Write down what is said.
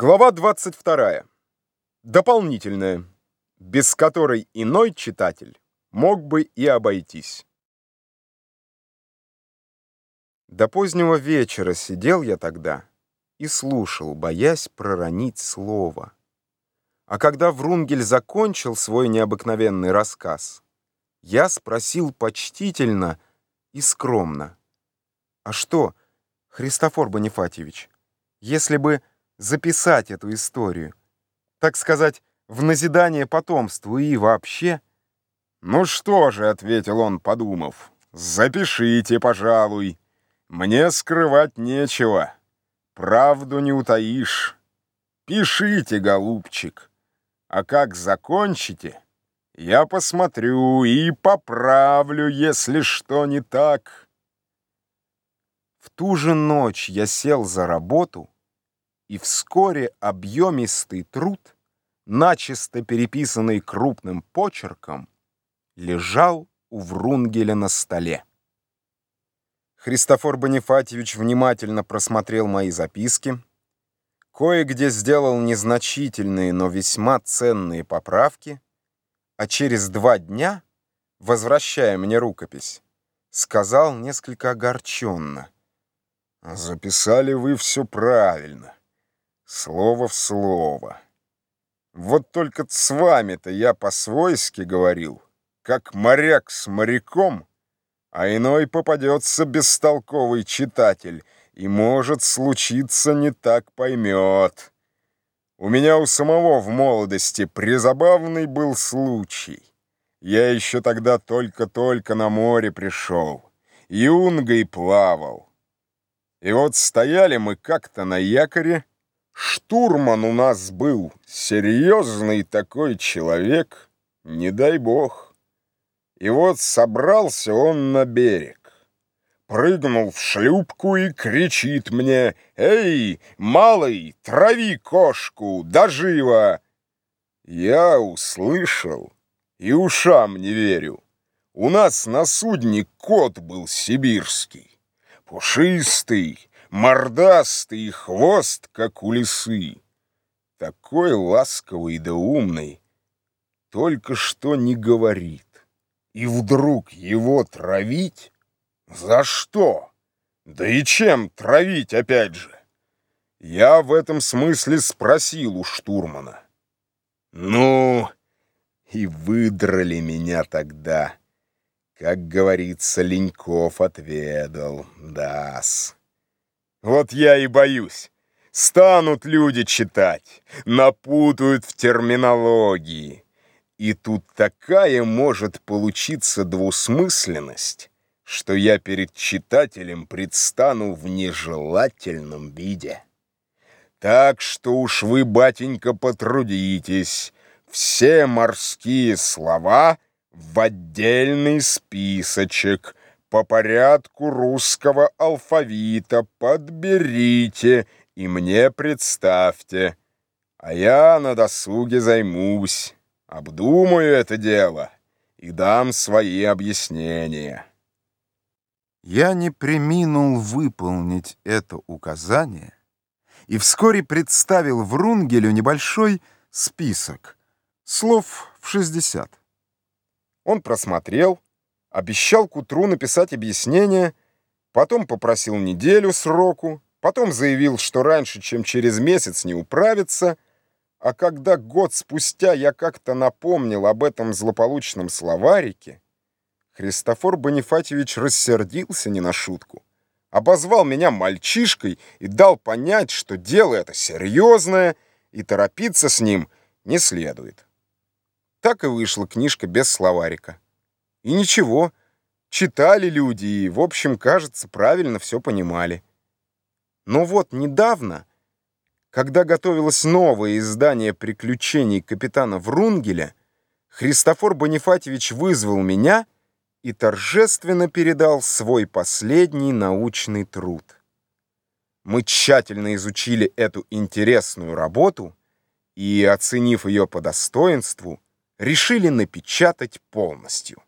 Глава 22. Дополнительная, без которой иной читатель мог бы и обойтись. До позднего вечера сидел я тогда и слушал, боясь проронить слово. А когда Врунгель закончил свой необыкновенный рассказ, я спросил почтительно и скромно, «А что, Христофор Бонифатьевич, если бы записать эту историю, так сказать, в назидание потомству и вообще. «Ну что же», — ответил он, подумав, — «запишите, пожалуй. Мне скрывать нечего. Правду не утаишь. Пишите, голубчик. А как закончите, я посмотрю и поправлю, если что не так». В ту же ночь я сел за работу — и вскоре объемистый труд, начисто переписанный крупным почерком, лежал у Врунгеля на столе. Христофор Бонифатьевич внимательно просмотрел мои записки, кое-где сделал незначительные, но весьма ценные поправки, а через два дня, возвращая мне рукопись, сказал несколько огорченно. «Записали вы все правильно. Слово в слово. Вот только с вами-то я по-свойски говорил, как моряк с моряком, а иной попадется бестолковый читатель и, может, случиться не так поймет. У меня у самого в молодости призабавный был случай. Я еще тогда только-только на море пришел, юнгой плавал. И вот стояли мы как-то на якоре, Штурман у нас был серьезный такой человек, не дай бог. И вот собрался он на берег, прыгнул в шлюпку и кричит мне «Эй, малый, трави кошку, да живо!» Я услышал и ушам не верю. У нас на судне кот был сибирский, пушистый, мордастый и хвост, как у лисы. Такой ласковый да умный, только что не говорит. И вдруг его травить? За что? Да и чем травить опять же? Я в этом смысле спросил у штурмана. Ну, и выдрали меня тогда. Как говорится, Леньков отведал, дас. Вот я и боюсь. Станут люди читать, напутают в терминологии. И тут такая может получиться двусмысленность, что я перед читателем предстану в нежелательном виде. Так что уж вы, батенька, потрудитесь, все морские слова в отдельный списочек — по порядку русского алфавита подберите и мне представьте, а я на досуге займусь, обдумаю это дело и дам свои объяснения. Я не приминул выполнить это указание и вскоре представил Врунгелю небольшой список, слов в 60. Он просмотрел, Обещал к утру написать объяснение, потом попросил неделю сроку, потом заявил, что раньше, чем через месяц, не управится, а когда год спустя я как-то напомнил об этом злополучном словарике, Христофор Бонифатьевич рассердился не на шутку, обозвал меня мальчишкой и дал понять, что дело это серьезное, и торопиться с ним не следует. Так и вышла книжка без словарика. И ничего, читали люди и, в общем, кажется, правильно все понимали. Но вот недавно, когда готовилось новое издание «Приключений капитана Врунгеля», Христофор Бонифатьевич вызвал меня и торжественно передал свой последний научный труд. Мы тщательно изучили эту интересную работу и, оценив ее по достоинству, решили напечатать полностью.